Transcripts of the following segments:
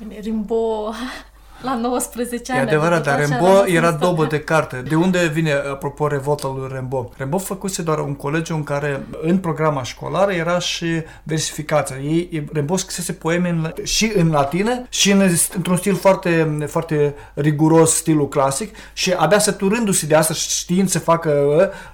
Rimbaud. La 19 ani. E adevărat, adică dar așa Rembo rămas în era stare. dobă de carte. De unde vine, apropo, revolta lui Rembo? Rembo făcuse doar un colegiu în care, în programa școlară, era și versificația. Ei, Rembo scrisese poeme în, și în latină și în, într-un stil foarte, foarte riguros, stilul clasic și abia săturându-se de asta, știind să facă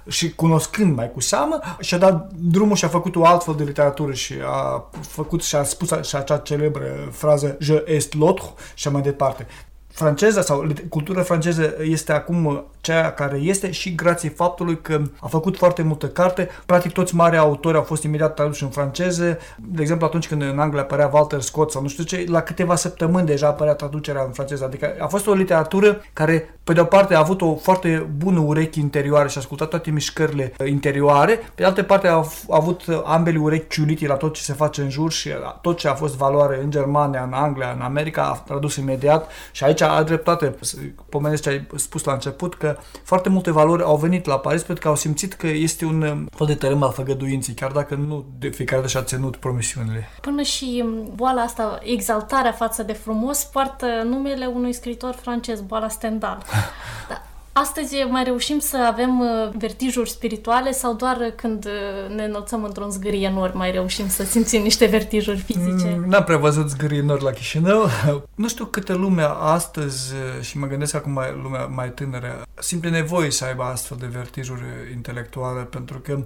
uh, și cunoscând mai cu seamă, și-a dat drumul și a făcut o altfel de literatură și a făcut și a spus și acea celebră frază Je est l'autre și mai departe franceza sau lit- cultura franceză este acum cea care este și grație faptului că a făcut foarte multă carte. Practic toți mari autori au fost imediat traduși în franceză. De exemplu, atunci când în Anglia apărea Walter Scott sau nu știu ce, la câteva săptămâni deja apărea traducerea în franceză. Adică a fost o literatură care, pe de o parte, a avut o foarte bună urechi interioară și a ascultat toate mișcările interioare. Pe de altă parte, a f- a avut ambele urechi ciulite la tot ce se face în jur și la tot ce a fost valoare în Germania, în Anglia, în America, a tradus imediat și aici a dreptate. Să Pomenesc ce ai spus la început, că foarte multe valori au venit la Paris pentru că au simțit că este un um, fel de tărâm al făgăduinței, chiar dacă nu de fiecare dată și-a ținut promisiunile. Până și boala asta, exaltarea față de frumos, poartă numele unui scriitor francez, boala Stendhal. Da. Astăzi mai reușim să avem uh, vertijuri spirituale sau doar când uh, ne înălțăm într-un zgârie nori mai reușim să simțim niște vertijuri fizice? Mm, N-am prea văzut zgârii nori la Chișinău. Nu știu câte lumea astăzi, și mă gândesc acum mai, lumea mai tânără, simte nevoie să aibă astfel de vertijuri intelectuale, pentru că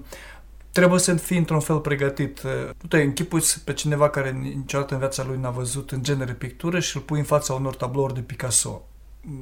trebuie să fii într-un fel pregătit. Tu te închipuți pe cineva care niciodată în viața lui n-a văzut în genere pictură și îl pui în fața unor tablouri de Picasso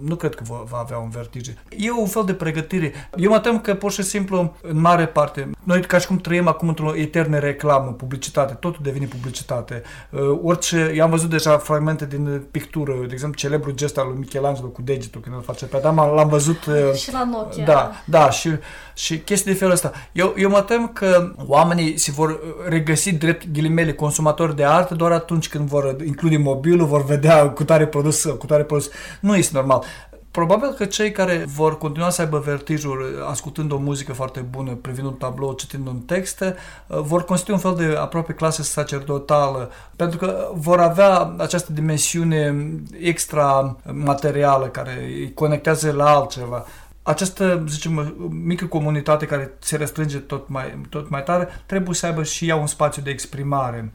nu cred că va, va avea un vertige. E un fel de pregătire. Eu mă tem că pur și simplu, în mare parte, noi ca și cum trăim acum într-o eternă reclamă, publicitate, totul devine publicitate. Uh, orice, eu am văzut deja fragmente din pictură, de exemplu, celebrul gest al lui Michelangelo cu degetul când îl face pe Adama, l-am văzut... Uh, și la Nokia. Da, da, și, și chestii de felul ăsta. Eu, eu mă tem că oamenii se vor regăsi drept ghilimele consumatori de artă doar atunci când vor include mobilul, vor vedea cu tare produs, cu tare produs. Nu este normal. Probabil că cei care vor continua să aibă vertijuri ascultând o muzică foarte bună, privind un tablou, citind un text, vor constitui un fel de aproape clasă sacerdotală, pentru că vor avea această dimensiune extra materială care îi conectează la altceva această, zicem, mică comunitate care se restrânge tot mai, tot mai tare, trebuie să aibă și ea un spațiu de exprimare.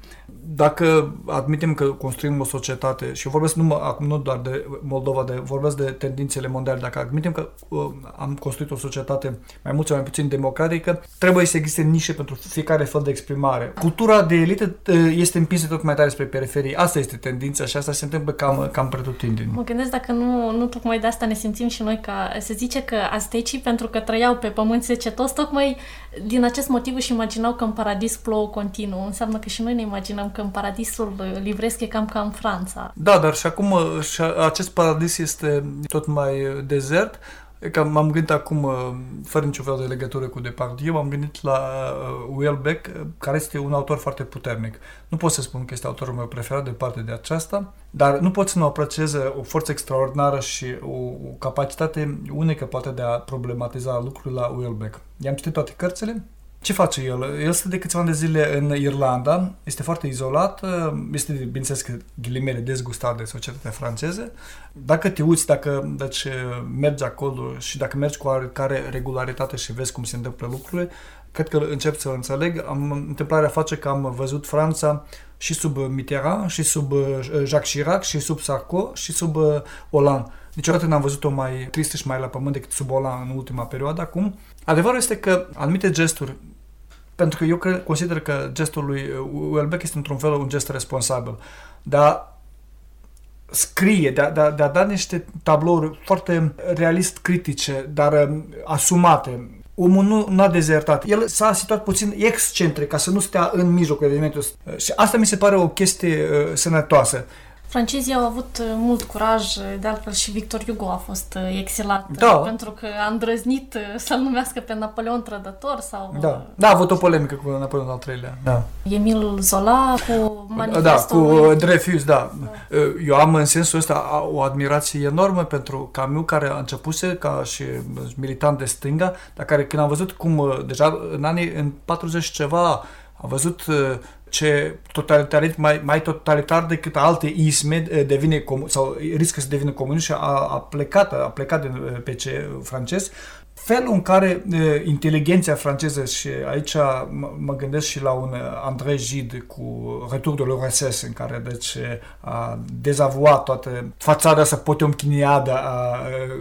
Dacă admitem că construim o societate, și eu vorbesc nu, acum nu doar de Moldova, de, vorbesc de tendințele mondiale, dacă admitem că uh, am construit o societate mai mult sau mai puțin democratică, trebuie să existe nișe pentru fiecare fel de exprimare. Cultura de elită uh, este împinsă tot mai tare spre periferie. Asta este tendința și asta se întâmplă cam, cam pretutindeni. Mă gândesc dacă nu, nu tocmai de asta ne simțim și noi ca, se zice că aztecii, pentru că trăiau pe pământ secetos, tocmai din acest motiv își imaginau că în paradis plouă continuu. Înseamnă că și noi ne imaginăm că în paradisul livresc e cam ca în Franța. Da, dar și acum și acest paradis este tot mai dezert. E că m-am gândit acum, fără niciun fel de legătură cu Depardieu, m-am gândit la uh, Welbeck, care este un autor foarte puternic. Nu pot să spun că este autorul meu preferat de parte de aceasta, dar nu pot să nu apreciez o forță extraordinară și o, o capacitate unică poate de a problematiza lucrurile la Welbeck. I-am citit toate cărțile, ce face el? El stă de câțiva ani de zile în Irlanda, este foarte izolat, este, bineînțeles că ghilimele, dezgustat de societatea franceză. Dacă te uiți, dacă deci, mergi acolo și dacă mergi cu oarecare regularitate și vezi cum se întâmplă lucrurile, cred că încep să înțeleg. Am, întâmplarea face că am văzut Franța și sub Mitterrand, și sub Jacques Chirac, și sub Sarko, și sub Hollande. Niciodată n-am văzut-o mai tristă și mai la pământ decât sub Hollande în ultima perioadă acum. Adevărul este că anumite gesturi, pentru că eu cred, consider că gestul lui Welbeck este într-un fel un gest responsabil, dar scrie, de a, de, a, de a da niște tablouri foarte realist critice, dar asumate. Omul nu, nu a dezertat. El s-a situat puțin excentric ca să nu stea în mijlocul evenimentului. Și asta mi se pare o chestie uh, sănătoasă. Francezii au avut mult curaj, de altfel și Victor Hugo a fost exilat da. pentru că a îndrăznit să-l numească pe Napoleon trădător sau... Da, da a avut o polemică cu Napoleon al treilea. Da. Emil Zola cu manifestul Da, cu Dreyfus, da. da. Eu am în sensul ăsta o admirație enormă pentru Camus, care a începuse ca și militant de stânga, dar care când am văzut cum deja în anii în 40 ceva a văzut ce totalitarism mai, mai totalitar decât alte isme devine sau riscă să devină comunist și a, a plecat, a plecat din PC francez. Felul în care uh, inteligenția franceză și aici mă gândesc și la un André Gide cu Retour de l'URSS în care deci a dezavuat toată fațada asta potemkiniadă a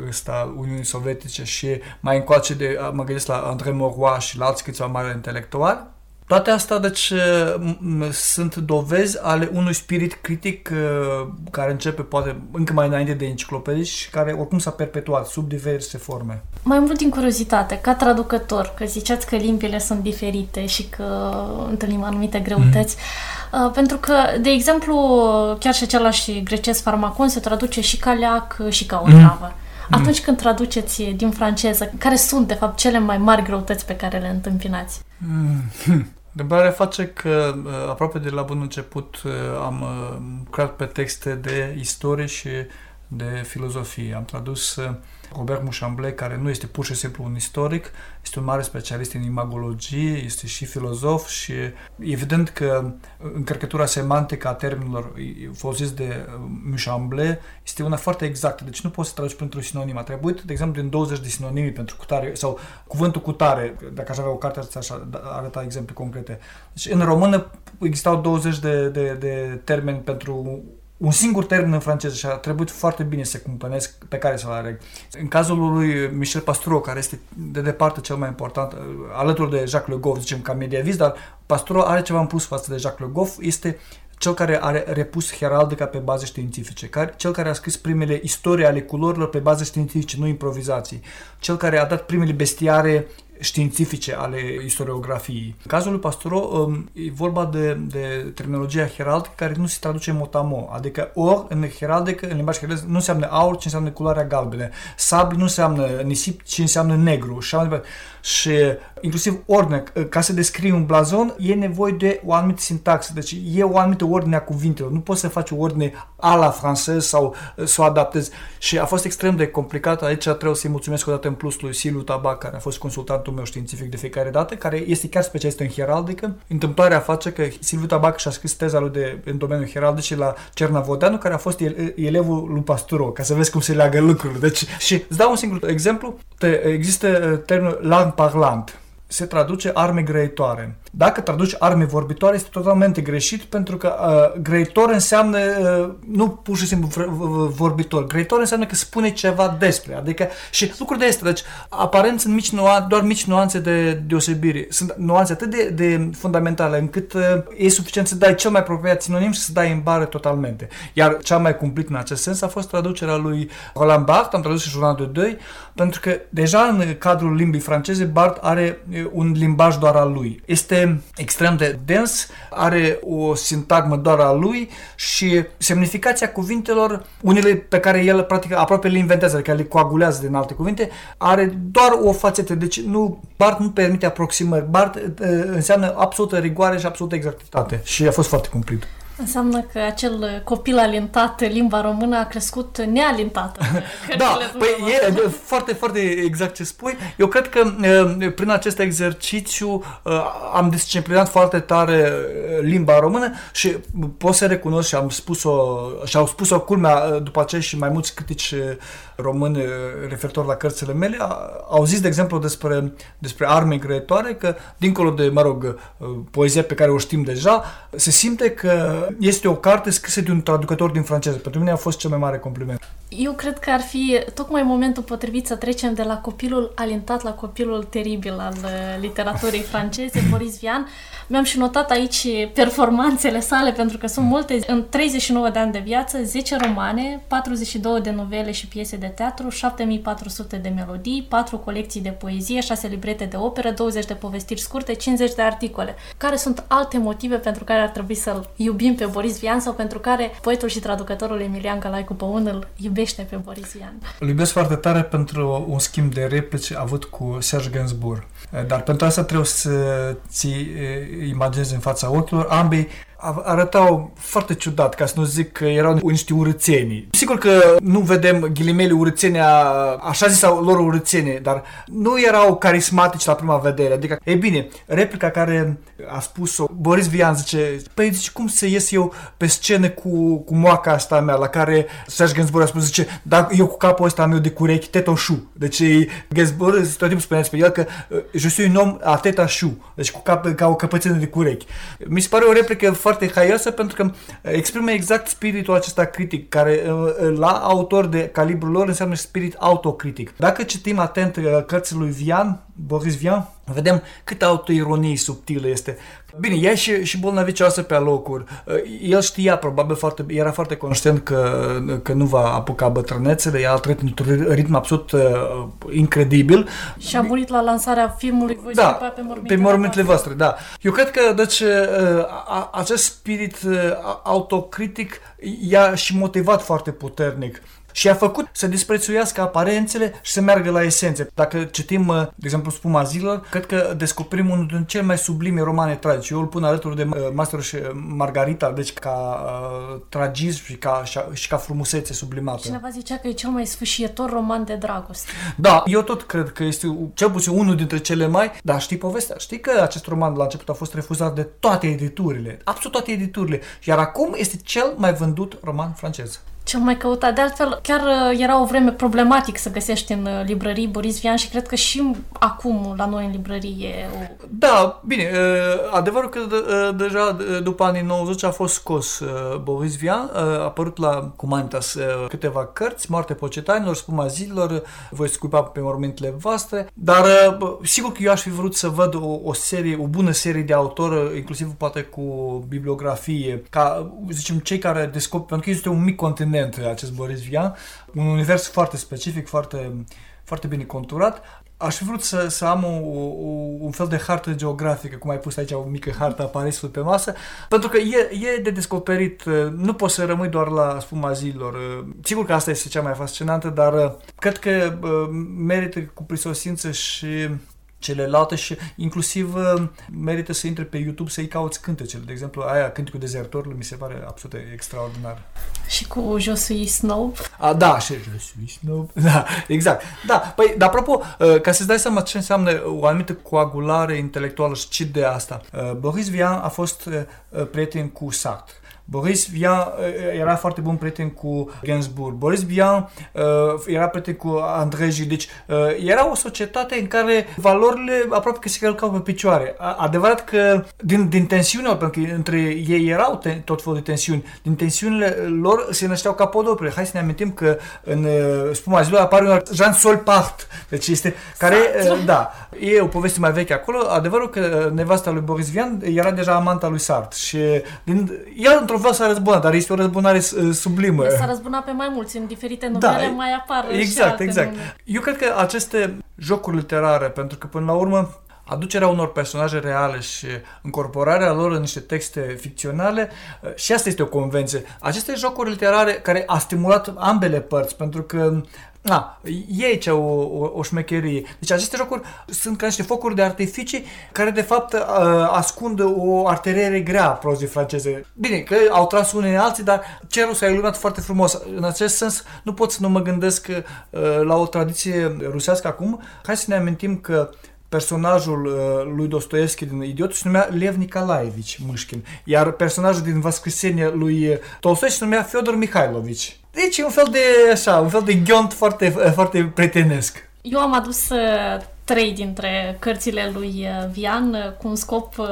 ăsta Uniunii Sovietice și mai încoace de, mă gândesc la André Mauroy și la alți câțiva mari intelectuali toate astea, deci, sunt dovezi ale unui spirit critic care începe, poate, încă mai înainte de enciclopedii și care oricum s-a perpetuat sub diverse forme. Mai mult din curiozitate, ca traducător, că ziceați că limbile sunt diferite și că întâlnim anumite greutăți, mm. pentru că, de exemplu, chiar și același grecesc farmacon se traduce și ca leac și ca o travă. Mm. Atunci când traduceți din franceză, care sunt, de fapt, cele mai mari greutăți pe care le întâmpinați? Mm. Întrebarea face că uh, aproape de la bun început uh, am uh, lucrat pe texte de istorie și de filozofie. Am tradus Robert Mouchamblet, care nu este pur și simplu un istoric, este un mare specialist în imagologie, este și filozof și evident că încărcătura semantică a termenilor folosiți de Mouchamblet este una foarte exactă, deci nu poți să tragi pentru sinonim. A trebuit, de exemplu, din 20 de sinonimi pentru cutare sau cuvântul cutare, dacă aș avea o carte, aș arăta exemple concrete. Deci în română existau 20 de, de, de termeni pentru un singur termen în franceză și a trebuit foarte bine să cumpănesc pe care să-l aleg. În cazul lui Michel Pastoureau, care este de departe cel mai important, uh, alături de Jacques Le Goff, zicem ca mediavist, dar Pastoureau are ceva în plus față de Jacques Le Goff, este cel care a repus heraldica pe baze științifice, care, cel care a scris primele istorii ale culorilor pe baze științifice, nu improvizații, cel care a dat primele bestiare științifice ale istoriografiei. În cazul lui Pastoro um, e vorba de, de terminologia heraldică care nu se traduce în motamo, adică ori în heraldică, în limbaj heraldic, nu înseamnă aur, ci înseamnă culoarea galbenă, sabli nu înseamnă nisip, ci înseamnă negru și așa și inclusiv ordine, ca să descrii un blazon, e nevoie de o anumită sintaxă, deci e o anumită ordine a cuvintelor. Nu poți să faci o ordine a la francez sau să o adaptezi. Și a fost extrem de complicat. Aici trebuie să-i mulțumesc o dată în plus lui Silu Tabac, care a fost consultantul meu științific de fiecare dată, care este chiar specialist în heraldică. Întâmplarea face că Silviu Tabac și-a scris teza lui de, în domeniul heraldic la Cernavodeanu, care a fost el, elevul lui Pasturo, ca să vezi cum se leagă lucrurile. Deci, și îți dau un singur exemplu. Te, există termenul lang parlant se traduce arme grăitoare. Dacă traduci arme vorbitoare, este totalmente greșit, pentru că uh, grăitor înseamnă uh, nu pur și simplu vorbitor. Grăitor înseamnă că spune ceva despre. Adică, și lucruri de este. Deci, aparent sunt mici nuanțe, doar mici nuanțe de deosebire. Sunt nuanțe atât de, de fundamentale încât uh, e suficient să dai cel mai apropiat sinonim și să dai în bară totalmente. Iar cea mai cumplit în acest sens a fost traducerea lui Roland Barthes, am tradus și jurnalul de 2, pentru că deja în cadrul limbii franceze Barthes are un limbaj doar al lui. Este extrem de dens, are o sintagmă doar a lui și semnificația cuvintelor, unele pe care el practic aproape le inventează, adică le coagulează din alte cuvinte, are doar o fațetă. Deci nu, Bart nu permite aproximări. Bart uh, înseamnă absolută rigoare și absolută exactitate. Și a fost foarte cumplit. Înseamnă că acel copil alintat limba română a crescut nealintată. da, păi e foarte, foarte exact ce spui. Eu cred că prin acest exercițiu am disciplinat foarte tare limba română și pot să recunosc și am spus-o, și au spus-o culmea după aceea și mai mulți critici români referitor la cărțile mele, au zis, de exemplu, despre, despre arme grăitoare, că dincolo de, mă rog, poezia pe care o știm deja, se simte că este o carte scrisă de un traducător din franceză. Pentru mine a fost cel mai mare compliment. Eu cred că ar fi tocmai momentul potrivit să trecem de la copilul alintat la copilul teribil al uh, literaturii franceze, Boris Vian. Mi-am și notat aici performanțele sale, pentru că sunt multe. În 39 de ani de viață, 10 romane, 42 de novele și piese de teatru, 7400 de melodii, 4 colecții de poezie, 6 librete de operă, 20 de povestiri scurte, 50 de articole. Care sunt alte motive pentru care ar trebui să-l iubim pe Boris Vian sau pentru care poetul și traducătorul Emilian Calaicu Păun îl iubește pe Boris Vian? Îl iubesc foarte tare pentru un schimb de replici avut cu Serge Gainsbourg. Dar pentru asta trebuie să ți imaginezi în fața ochilor ambii arătau foarte ciudat, ca să nu zic că erau niște urățenii. Sigur că nu vedem ghilimele urățenia, așa zis lor urățenie, dar nu erau carismatici la prima vedere. Adică, e bine, replica care a spus-o Boris Vian zice, păi zice, cum să ies eu pe scenă cu, cu moaca asta mea, la care Serge Gainsbourg a spus, zice, dar eu cu capul ăsta meu de curechi, tetoșu. Deci Gainsbourg tot timpul spunea despre el că je suis un om a tetașu, deci cu cap, ca o căpățână de curechi. Mi se pare o replică foarte haioasă pentru că exprimă exact spiritul acesta critic, care la autor de calibrul lor înseamnă spirit autocritic. Dacă citim atent cărțile lui Vian, Boris Vian, vedem cât autoironie subtilă este. Bine, ea și, și bolnavicioasă pe locuri. El știa probabil foarte, era foarte conștient că, că nu va apuca bătrânețele, ea a trăit într-un ritm absolut uh, incredibil. Și a murit la lansarea filmului Voi da, pe mormintele, pe mormintele voastre. Da. Eu cred că deci, uh, acest spirit uh, autocritic i-a și motivat foarte puternic și a făcut să disprețuiască aparențele și să meargă la esențe. Dacă citim, uh, de exemplu, Spuma Zilor, cred că descoperim unul din cele mai sublime romane tragice. Eu îl pun alături de uh, Master și Margarita, deci ca uh, tragism și ca, și ca frumusețe sublimată. Cineva zicea că e cel mai sfâșietor roman de dragoste. Da, eu tot cred că este cel puțin unul dintre cele mai, dar știi povestea, știi că acest roman la început a fost refuzat de toate editurile, absolut toate editurile, iar acum este cel mai vândut roman francez cel mai căutat. De altfel, chiar uh, era o vreme problematic să găsești în uh, librării Boris Vian și cred că și acum la noi în librărie o... Da, bine, uh, adevărul că deja după anii 90 a fost scos Boris Vian, a apărut la Cumantas câteva cărți, Moarte Pocetanilor, Spuma Zilor, Voi scuipa pe mormintele voastre, dar sigur că eu aș fi vrut să văd o, o serie, o bună serie de autor, inclusiv poate cu bibliografie, ca, zicem, cei care descoperă, pentru că este un mic continent continent acest Boris Vian, un univers foarte specific, foarte, foarte bine conturat. Aș fi vrut să, să am o, o, un fel de hartă geografică, cum ai pus aici o mică hartă a Parisului pe masă, pentru că e, e de descoperit, nu poți să rămâi doar la spuma zilor. Sigur că asta este cea mai fascinantă, dar cred că merită cu prisosință și celelalte și inclusiv uh, merită să intre pe YouTube să-i cauți cântecele. De exemplu, aia, Cânticul Dezertorului, mi se pare absolut extraordinar. Și cu Je suis Snow. A, da, și Je suis Snow. Da, exact. Da, păi, dar apropo, uh, ca să-ți dai seama ce înseamnă o anumită coagulare intelectuală și ce de asta, uh, Boris Vian a fost prieten cu Sartre. Boris Vian uh, era foarte bun prieten cu Gainsbourg. Boris Vian uh, era prieten cu André Gide. Deci uh, era o societate în care valorile aproape că se călcau pe picioare. Adevărat că din, din tensiunea, pentru că între ei erau te, tot felul de tensiuni, din tensiunile lor se nășteau capodopere. Hai să ne amintim că în spuma zilor apare un Jean Sol Part, deci este care, da, e o poveste mai veche acolo. Adevărul că nevasta lui Boris Vian era deja amanta lui Sartre și din, el într-un fel s-a răzbunat, dar este o răzbunare uh, sublimă. S-a răzbunat pe mai mulți, în diferite da, numele da, mai apar Exact, și exact. Nume. Eu cred că aceste jocuri literare, pentru că până la urmă aducerea unor personaje reale și încorporarea lor în niște texte ficționale uh, și asta este o convenție. Aceste jocuri literare care a stimulat ambele părți, pentru că da, e aici o, o, o șmecherie. Deci aceste jocuri sunt ca niște focuri de artificii care de fapt uh, ascund o arteriere grea a prozii franceze. Bine, că au tras unii alții, dar cerul s-a iluminat foarte frumos. În acest sens, nu pot să nu mă gândesc uh, la o tradiție rusească acum. Hai să ne amintim că personajul uh, lui Dostoevski din Idiot se numea Lev Nikolaevici Mâșkin, iar personajul din Vascrisenie lui Tolstoi se numea Fyodor Mihailovici. Deci e un fel de, așa, un fel de ghiont foarte, foarte prietenesc. Eu am adus uh, trei dintre cărțile lui uh, Vian uh, cu un scop uh,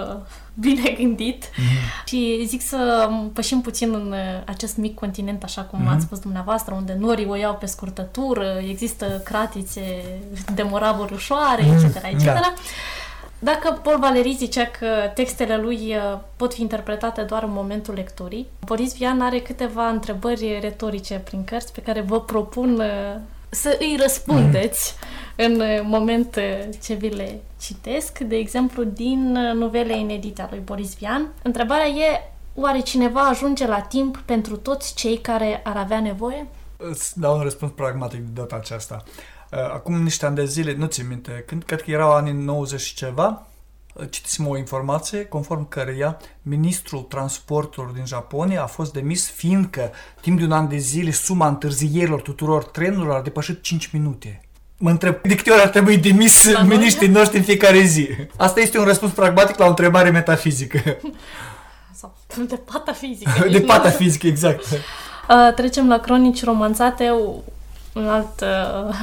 bine gândit mm-hmm. și zic să pășim puțin în uh, acest mic continent, așa cum mm-hmm. ați spus dumneavoastră, unde norii o iau pe scurtătură, există cratițe de moravuri ușoare, mm-hmm. etc., etc., da. Dacă Paul Valéry zicea că textele lui uh, pot fi interpretate doar în momentul lecturii, Boris Vian are câteva întrebări retorice prin cărți pe care vă propun uh, să îi răspundeți în uh, moment ce vi le citesc. De exemplu, din novele inedite a lui Boris Vian. Întrebarea e, oare cineva ajunge la timp pentru toți cei care ar avea nevoie? Îți dau un răspuns pragmatic de data aceasta. Uh, acum niște ani de zile, nu țin minte, când, cred că erau anii 90 și ceva, citisem o informație conform căreia ministrul transporturilor din Japonia a fost demis fiindcă timp de un an de zile suma întârzierilor tuturor trenurilor a depășit 5 minute. Mă întreb de câte ori ar trebui demis miniștrii noștri în fiecare zi. Asta este un răspuns pragmatic la o întrebare metafizică. Sau de pata fizică. de pata fizică, exact. Uh, trecem la cronici romanțate, un alt uh,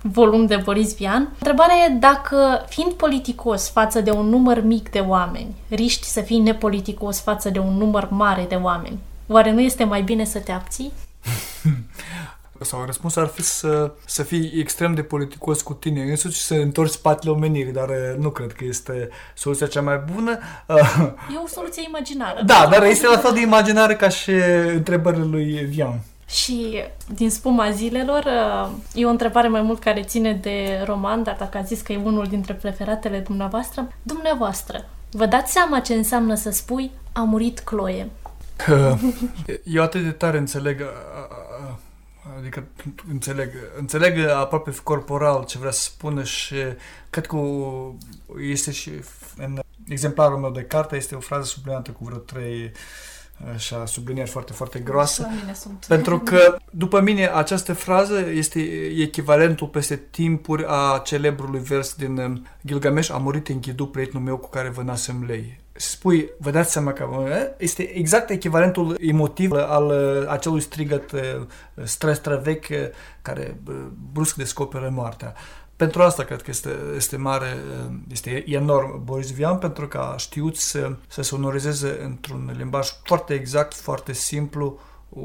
volum de Boris Vian. Întrebarea e dacă, fiind politicos față de un număr mic de oameni, riști să fii nepoliticos față de un număr mare de oameni, oare nu este mai bine să te abții? Sau răspunsul ar fi să, să fii extrem de politicos cu tine însuți și să întorci spatele omenirii, dar uh, nu cred că este soluția cea mai bună. E o soluție imaginară. Da, dar este la fel de imaginară ca și întrebările lui Vian. Și din spuma zilelor, uh, e o întrebare mai mult care ține de roman, dar dacă ați zis că e unul dintre preferatele dumneavoastră, dumneavoastră, vă dați seama ce înseamnă să spui a murit Chloe? Eu atât de tare înțeleg Adică înțeleg, înțeleg aproape corporal ce vrea să spună și cred că este și în exemplarul meu de carte este o frază subliniată cu vreo trei așa, sublinieri foarte, foarte groasă. Pentru că, după mine, această frază este echivalentul peste timpuri a celebrului vers din um, Gilgamesh, a murit în ghidu prietenul meu cu care vă nasem lei spui, vă dați seama că este exact echivalentul emotiv al acelui strigăt stres vechi care brusc descoperă moartea. Pentru asta cred că este, este mare, este enorm Boris Vian, pentru că a știut să, să sonorizeze într-un limbaj foarte exact, foarte simplu, o,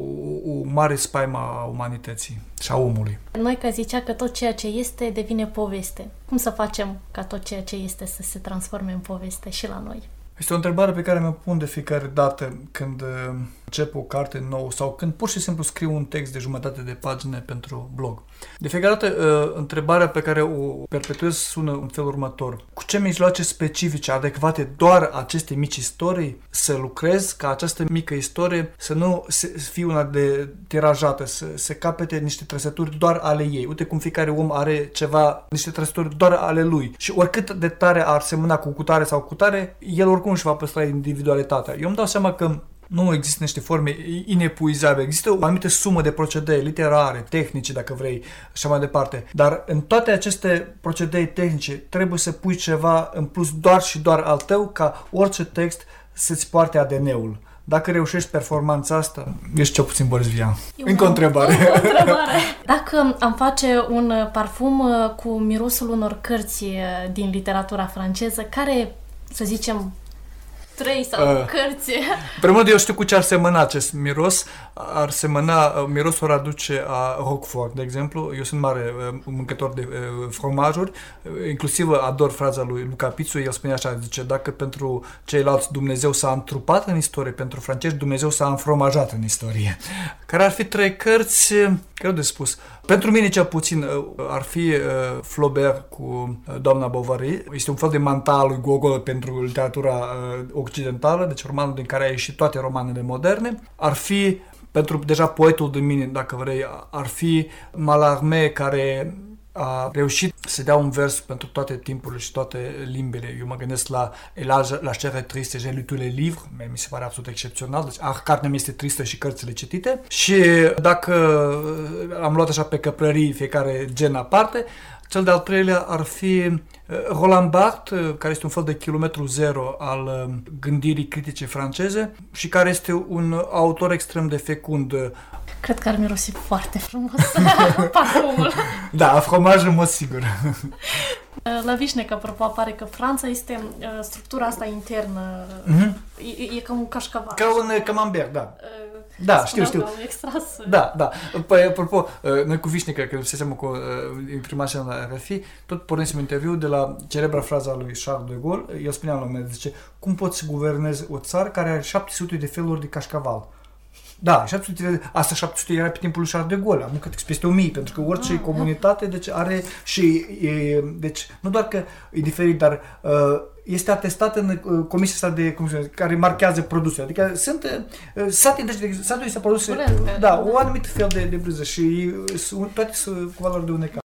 o mare spaimă a umanității și a omului. Noi că zicea că tot ceea ce este devine poveste. Cum să facem ca tot ceea ce este să se transforme în poveste și la noi? Este o întrebare pe care mă pun de fiecare dată când uh, încep o carte nouă sau când pur și simplu scriu un text de jumătate de pagină pentru blog. De fiecare dată, uh, întrebarea pe care o perpetuez sună în felul următor. Cu ce mijloace specifice, adecvate doar aceste mici istorii să lucrez ca această mică istorie să nu fie una de tirajată, să se capete niște trăsături doar ale ei. Uite cum fiecare om are ceva, niște trăsături doar ale lui. Și oricât de tare ar semăna cu cutare sau cutare, el oricum își va păstra individualitatea. Eu îmi dau seama că nu există niște forme inepuizabile. Există o anumită sumă de procedee literare, tehnice, dacă vrei, și așa mai departe. Dar în toate aceste procedee tehnice trebuie să pui ceva în plus doar și doar al tău ca orice text să-ți poarte ADN-ul. Dacă reușești performanța asta, ești cel puțin Boris Vian. Încă o întrebare. O întrebare. Dacă am face un parfum uh, cu mirosul unor cărți uh, din literatura franceză, care, să zicem, trei sau uh, cărți. Primul eu știu cu ce ar semăna acest miros. Ar semăna, uh, mirosul ar aduce a Roquefort, de exemplu. Eu sunt mare uh, mâncător de uh, fromajuri, uh, inclusiv ador fraza lui Luca Pizzu. El spune așa, zice, dacă pentru ceilalți Dumnezeu s-a întrupat în istorie, pentru francezi Dumnezeu s-a înfromajat în istorie. Care ar fi trei cărți, greu de spus. Pentru mine, cel puțin, uh, ar fi uh, Flaubert cu uh, doamna Bovary. Este un fel de mantal lui Gogol pentru literatura occidentală, deci romanul din care a ieșit toate romanele moderne. Ar fi pentru deja poetul de mine, dacă vrei, ar fi Mallarmé, care a reușit să dea un vers pentru toate timpurile și toate limbile. Eu mă gândesc la Elage, la Cere Triste, j'ai lu tous les livres, mi se pare absolut excepțional, deci ah, cartea mi este tristă și cărțile citite. Și dacă am luat așa pe căprării fiecare gen aparte, cel de-al treilea ar fi uh, Roland Barthes, uh, care este un fel de kilometru zero al uh, gândirii critice franceze și care este un autor extrem de fecund. Cred că ar mirosi foarte frumos parfumul. Da, fromaj în mod sigur. La Vișnec, apropo, apare că Franța este structura asta internă. Mm-hmm. E, e ca un cașcaval. Ca un camembert, da. Uh, da, știu, știu. Extras. Da, da. Păi, apropo, uh, noi cu Vișnica, când se seamă cu uh, imprimația la RFI, tot pornisem interviu de la celebra fraza lui Charles de Gaulle. El spunea la un moment, zice, cum poți să guvernezi o țară care are 700 de feluri de cașcaval? Da, 700, asta 700 era pe timpul lui Charles de Gaulle, am că peste 1000, pentru că orice ah, comunitate deci are și, e, deci nu doar că e diferit, dar uh, este atestat în uh, comisia asta de, cum zice, care marchează produse. Adică sunt uh, sate, deci satul este produse, da, un anumit fel de, de brânză și uh, toate sunt cu valoare de unecă.